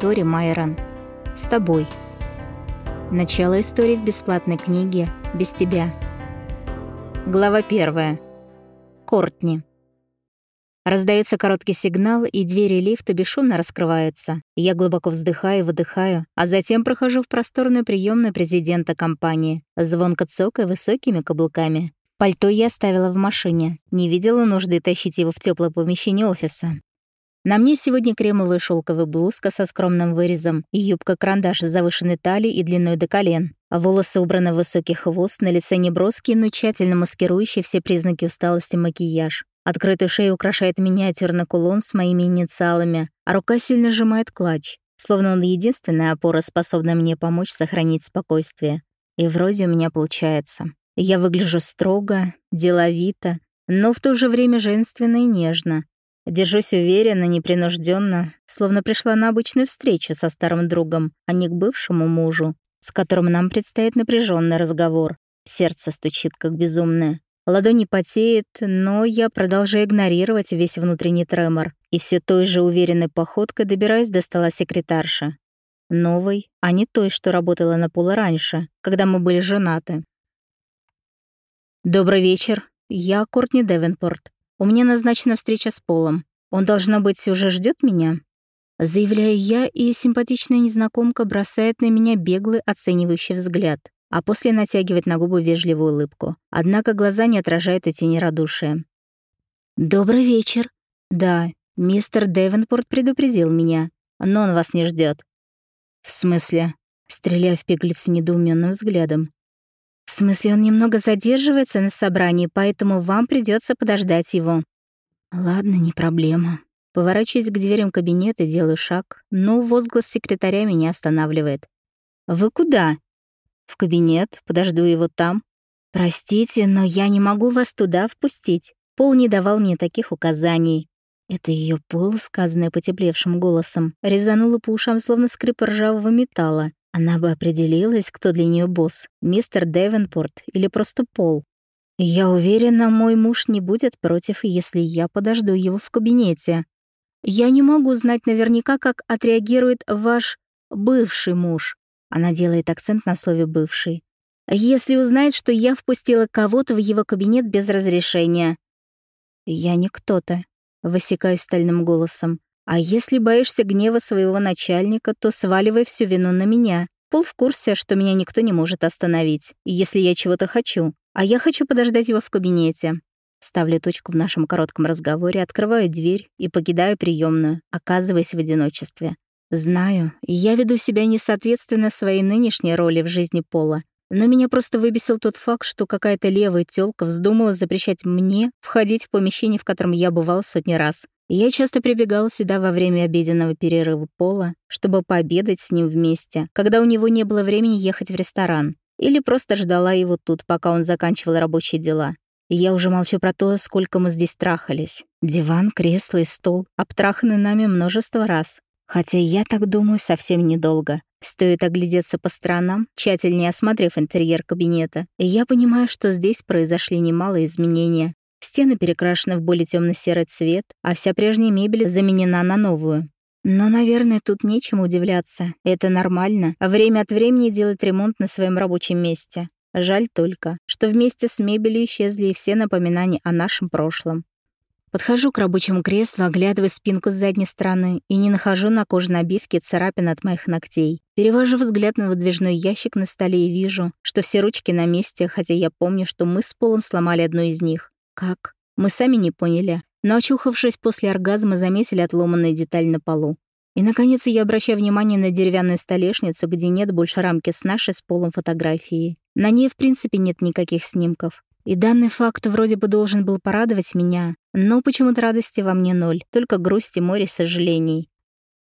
Тори Майрон. С тобой. Начало истории в бесплатной книге «Без тебя». Глава первая. Кортни. Раздается короткий сигнал, и двери лифта бесшумно раскрываются. Я глубоко вздыхаю и выдыхаю, а затем прохожу в просторную приемную президента компании, звонко цокая высокими каблуками. Пальто я оставила в машине. Не видела нужды тащить его в теплое помещение офиса. На мне сегодня кремовая шелковая блузка со скромным вырезом и юбка-карандаш с завышенной талией и длиной до колен. Волосы убраны в высокий хвост, на лице неброский, но тщательно маскирующий все признаки усталости макияж. Открытую шею украшает миниатюрный кулон с моими инициалами, а рука сильно сжимает клатч, словно он единственная опора, способная мне помочь сохранить спокойствие. И вроде у меня получается. Я выгляжу строго, деловито, но в то же время женственно и нежно. Держусь уверенно, непринужденно, словно пришла на обычную встречу со старым другом, а не к бывшему мужу, с которым нам предстоит напряженный разговор. Сердце стучит, как безумное. Ладони потеют, но я продолжаю игнорировать весь внутренний тремор и все той же уверенной походкой добираюсь до стола секретарши. Новой, а не той, что работала на поле раньше, когда мы были женаты. «Добрый вечер. Я Кортни Девенпорт. У меня назначена встреча с Полом. Он, должно быть, уже ждет меня?» Заявляю я, и симпатичная незнакомка бросает на меня беглый оценивающий взгляд а после натягивает на губы вежливую улыбку. Однако глаза не отражают эти нерадушия. «Добрый вечер. Да, мистер Дэвенпорт предупредил меня, но он вас не ждет. «В смысле?» — стреляя в пиглицу недоуменным взглядом. «В смысле, он немного задерживается на собрании, поэтому вам придется подождать его». «Ладно, не проблема». Поворачиваясь к дверям кабинета, делаю шаг, но возглас секретаря меня останавливает. «Вы куда?» В кабинет, подожду его там. Простите, но я не могу вас туда впустить. Пол не давал мне таких указаний. Это ее пол, сказанное потеплевшим голосом, резануло по ушам, словно скрип ржавого металла. Она бы определилась, кто для нее босс, мистер Девенпорт или просто Пол. Я уверена, мой муж не будет против, если я подожду его в кабинете. Я не могу знать наверняка, как отреагирует ваш бывший муж. Она делает акцент на слове «бывший». «Если узнает, что я впустила кого-то в его кабинет без разрешения». «Я не кто-то», — высекаю стальным голосом. «А если боишься гнева своего начальника, то сваливай всю вину на меня. Пол в курсе, что меня никто не может остановить, если я чего-то хочу. А я хочу подождать его в кабинете». Ставлю точку в нашем коротком разговоре, открываю дверь и покидаю приемную, оказываясь в одиночестве. Знаю, я веду себя несоответственно своей нынешней роли в жизни Пола, но меня просто выбесил тот факт, что какая-то левая тёлка вздумала запрещать мне входить в помещение, в котором я бывал сотни раз. Я часто прибегала сюда во время обеденного перерыва Пола, чтобы пообедать с ним вместе, когда у него не было времени ехать в ресторан, или просто ждала его тут, пока он заканчивал рабочие дела. Я уже молчу про то, сколько мы здесь трахались. Диван, кресло и стол обтраханы нами множество раз. Хотя я так думаю совсем недолго. Стоит оглядеться по сторонам, тщательнее осмотрев интерьер кабинета, и я понимаю, что здесь произошли немалые изменения. Стены перекрашены в более темно серый цвет, а вся прежняя мебель заменена на новую. Но, наверное, тут нечем удивляться. Это нормально. Время от времени делать ремонт на своем рабочем месте. Жаль только, что вместе с мебелью исчезли и все напоминания о нашем прошлом. Подхожу к рабочему креслу, оглядываю спинку с задней стороны и не нахожу на кожаной обивке царапин от моих ногтей. Перевожу взгляд на выдвижной ящик на столе и вижу, что все ручки на месте, хотя я помню, что мы с Полом сломали одну из них. Как? Мы сами не поняли, но, очухавшись после оргазма, заметили отломанную деталь на полу. И, наконец, я обращаю внимание на деревянную столешницу, где нет больше рамки с нашей с Полом фотографией. На ней, в принципе, нет никаких снимков. И данный факт вроде бы должен был порадовать меня, но почему-то радости во мне ноль, только грусть и море сожалений.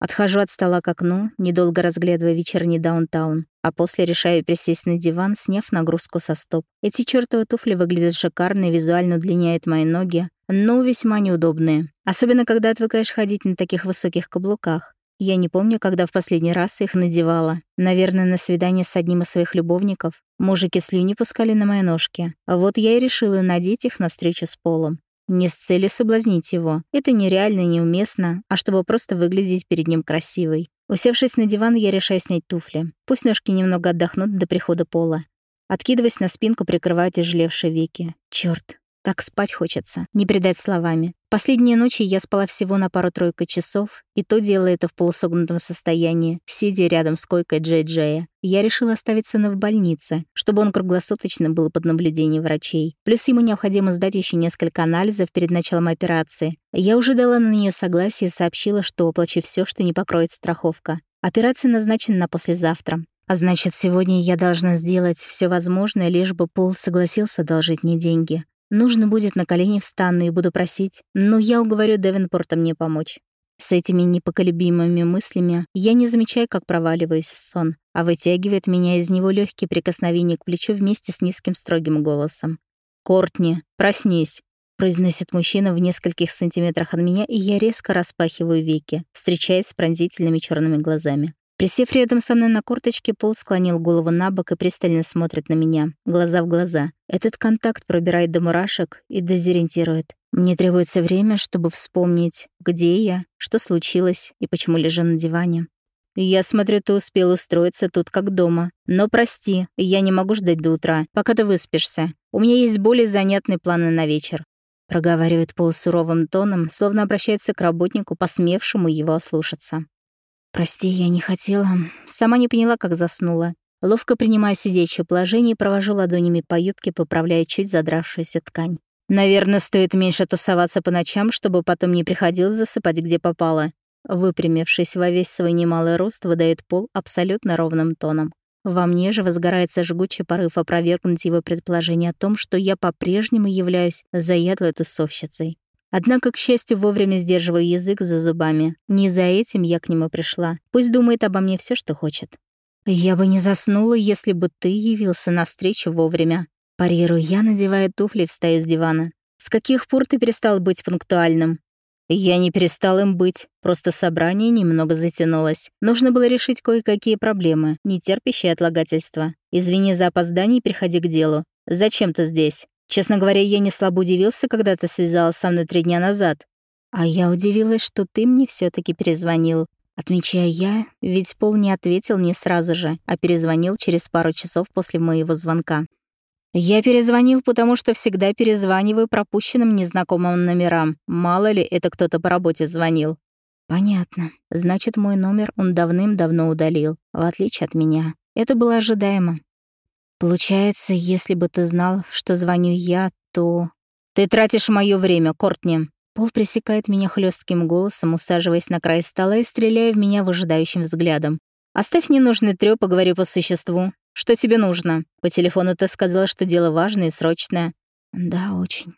Отхожу от стола к окну, недолго разглядывая вечерний даунтаун, а после решаю присесть на диван, сняв нагрузку со стоп. Эти чёртовы туфли выглядят шикарно и визуально удлиняют мои ноги, но весьма неудобные. Особенно, когда отвыкаешь ходить на таких высоких каблуках. Я не помню, когда в последний раз их надевала. Наверное, на свидание с одним из своих любовников. Мужики слюни пускали на мои ножки. Вот я и решила надеть их на встречу с Полом. Не с целью соблазнить его. Это нереально и неуместно, а чтобы просто выглядеть перед ним красивой. Усевшись на диван, я решаю снять туфли. Пусть ножки немного отдохнут до прихода пола. Откидываясь на спинку, прикрываю тяжелевшие веки. Чёрт, так спать хочется, не передать словами. Последние ночи я спала всего на пару-тройку часов, и то делала это в полусогнутом состоянии, сидя рядом с койкой Джей-Джея. Я решила оставить сына в больнице, чтобы он круглосуточно был под наблюдением врачей. Плюс ему необходимо сдать еще несколько анализов перед началом операции. Я уже дала на нее согласие и сообщила, что оплачу все, что не покроет страховка. Операция назначена на послезавтра. А значит, сегодня я должна сделать все возможное, лишь бы Пол согласился одолжить мне деньги. Нужно будет на колени встану и буду просить, но я уговорю Девенпорта мне помочь. С этими непоколебимыми мыслями я не замечаю, как проваливаюсь в сон, а вытягивает меня из него легкие прикосновения к плечу вместе с низким строгим голосом. «Кортни, проснись!» произносит мужчина в нескольких сантиметрах от меня, и я резко распахиваю веки, встречаясь с пронзительными черными глазами. Присев рядом со мной на корточке, Пол склонил голову на бок и пристально смотрит на меня, глаза в глаза. Этот контакт пробирает до мурашек и дезориентирует. Мне требуется время, чтобы вспомнить, где я, что случилось и почему лежу на диване. «Я смотрю, ты успел устроиться тут как дома. Но прости, я не могу ждать до утра, пока ты выспишься. У меня есть более занятные планы на вечер», — проговаривает Пол суровым тоном, словно обращается к работнику, посмевшему его ослушаться. «Прости, я не хотела. Сама не поняла, как заснула. Ловко принимая сидячее положение, провожу ладонями по юбке, поправляя чуть задравшуюся ткань. Наверное, стоит меньше тусоваться по ночам, чтобы потом не приходилось засыпать, где попало. Выпрямившись во весь свой немалый рост, выдает пол абсолютно ровным тоном. Во мне же возгорается жгучий порыв опровергнуть его предположение о том, что я по-прежнему являюсь заядлой тусовщицей. Однако, к счастью, вовремя сдерживаю язык за зубами. Не за этим я к нему пришла. Пусть думает обо мне все, что хочет. «Я бы не заснула, если бы ты явился навстречу вовремя». Парирую я, надевая туфли и встаю с дивана. «С каких пор ты перестал быть пунктуальным?» Я не перестал им быть, просто собрание немного затянулось. Нужно было решить кое-какие проблемы, не терпящие отлагательства. Извини за опоздание и переходи к делу. Зачем ты здесь? Честно говоря, я не слабо удивился, когда ты связалась со мной три дня назад. А я удивилась, что ты мне все таки перезвонил. Отмечая я, ведь Пол не ответил мне сразу же, а перезвонил через пару часов после моего звонка. Я перезвонил, потому что всегда перезваниваю пропущенным незнакомым номерам. Мало ли, это кто-то по работе звонил. Понятно. Значит, мой номер он давным-давно удалил, в отличие от меня. Это было ожидаемо. Получается, если бы ты знал, что звоню я, то... Ты тратишь мое время, Кортни. Пол пресекает меня хлестким голосом, усаживаясь на край стола и стреляя в меня выжидающим взглядом. «Оставь ненужный трёп и говори по существу. Что тебе нужно? По телефону ты сказала, что дело важное и срочное». «Да, очень».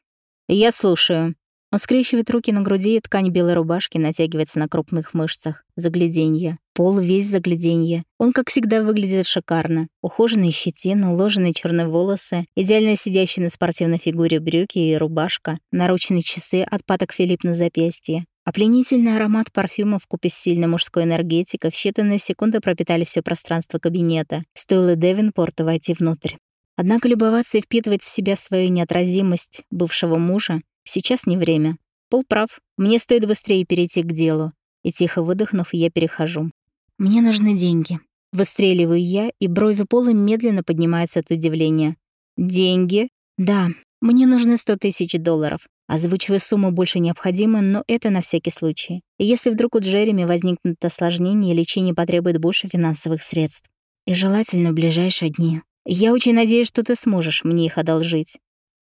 «Я слушаю». Он скрещивает руки на груди, и ткань белой рубашки натягивается на крупных мышцах. Загляденье. Пол весь загляденье. Он, как всегда, выглядит шикарно. Ухоженные щетины, уложенные черные волосы, идеально сидящие на спортивной фигуре брюки и рубашка, наручные часы от паток Филипп на запястье. А пленительный аромат парфюма в купе с сильной мужской энергетикой в считанные секунды пропитали все пространство кабинета. Стоило Девинпорту войти внутрь. Однако любоваться и впитывать в себя свою неотразимость бывшего мужа Сейчас не время. Пол прав. Мне стоит быстрее перейти к делу. И тихо выдохнув, я перехожу. Мне нужны деньги. Выстреливаю я, и брови Пола медленно поднимаются от удивления. «Деньги?» «Да, мне нужны сто тысяч долларов. Озвучиваю сумму больше необходимой, но это на всякий случай. И если вдруг у Джереми возникнут осложнения, лечение потребует больше финансовых средств. И желательно в ближайшие дни. Я очень надеюсь, что ты сможешь мне их одолжить».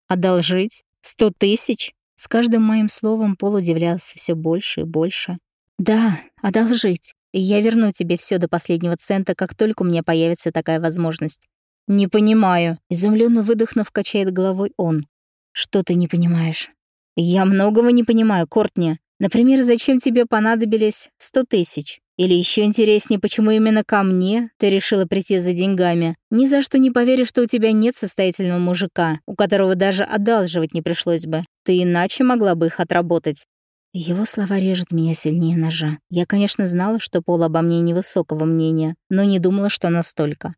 «Одолжить? Сто тысяч? С каждым моим словом Пол удивлялся все больше и больше. Да, одолжить. Я верну тебе все до последнего цента, как только у меня появится такая возможность. Не понимаю. Изумленно выдохнув, качает головой он. Что ты не понимаешь? Я многого не понимаю, Кортни. Например, зачем тебе понадобились сто тысяч? Или еще интереснее, почему именно ко мне ты решила прийти за деньгами? Ни за что не поверишь, что у тебя нет состоятельного мужика, у которого даже одалживать не пришлось бы. Ты иначе могла бы их отработать. Его слова режут меня сильнее ножа. Я, конечно, знала, что Пол обо мне невысокого мнения, но не думала, что настолько.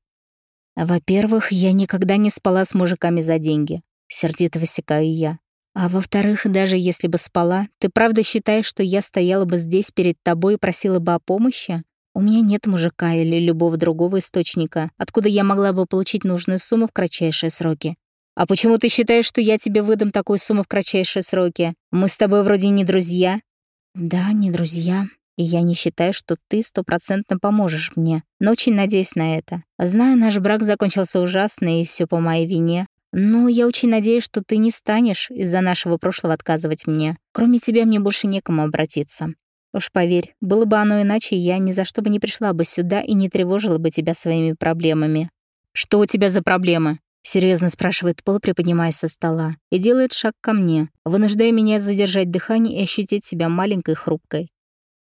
Во-первых, я никогда не спала с мужиками за деньги. Сердито высекаю я. А во-вторых, даже если бы спала, ты правда считаешь, что я стояла бы здесь перед тобой и просила бы о помощи? У меня нет мужика или любого другого источника, откуда я могла бы получить нужную сумму в кратчайшие сроки. А почему ты считаешь, что я тебе выдам такую сумму в кратчайшие сроки? Мы с тобой вроде не друзья. Да, не друзья. И я не считаю, что ты стопроцентно поможешь мне, но очень надеюсь на это. Знаю, наш брак закончился ужасно, и все по моей вине. Но я очень надеюсь, что ты не станешь из-за нашего прошлого отказывать мне. Кроме тебя мне больше некому обратиться. Уж поверь, было бы оно иначе, я ни за что бы не пришла бы сюда и не тревожила бы тебя своими проблемами. Что у тебя за проблемы? Серьезно спрашивает Пол, приподнимаясь со стола, и делает шаг ко мне, вынуждая меня задержать дыхание и ощутить себя маленькой хрупкой.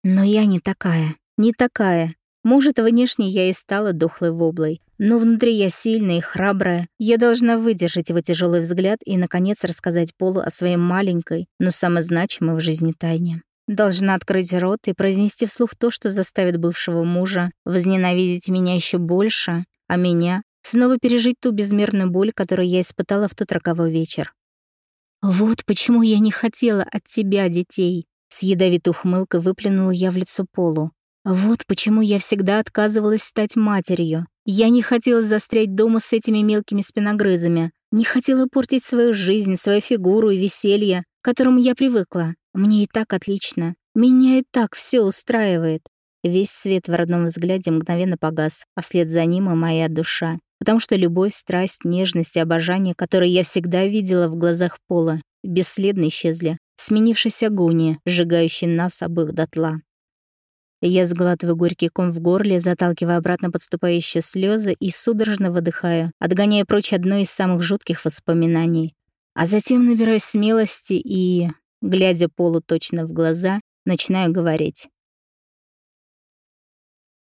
Но я не такая, не такая. Может, внешне я и стала дохлой воблой, но внутри я сильная и храбрая. Я должна выдержать его тяжелый взгляд и, наконец, рассказать Полу о своей маленькой, но самой значимой в жизни тайне. Должна открыть рот и произнести вслух то, что заставит бывшего мужа возненавидеть меня еще больше, а меня снова пережить ту безмерную боль, которую я испытала в тот роковой вечер. «Вот почему я не хотела от тебя детей», — с ядовитой ухмылкой выплюнула я в лицо Полу. «Вот почему я всегда отказывалась стать матерью. Я не хотела застрять дома с этими мелкими спиногрызами, не хотела портить свою жизнь, свою фигуру и веселье, к которому я привыкла. Мне и так отлично. Меня и так все устраивает. Весь свет в родном взгляде мгновенно погас, а вслед за ним и моя душа. Потому что любовь, страсть, нежность и обожание, которые я всегда видела в глазах Пола, бесследно исчезли, сменившись агонией, сжигающей нас обоих дотла. Я сглатываю горький ком в горле, заталкивая обратно подступающие слезы и судорожно выдыхаю, отгоняя прочь одно из самых жутких воспоминаний. А затем набираюсь смелости и, глядя Полу точно в глаза, начинаю говорить.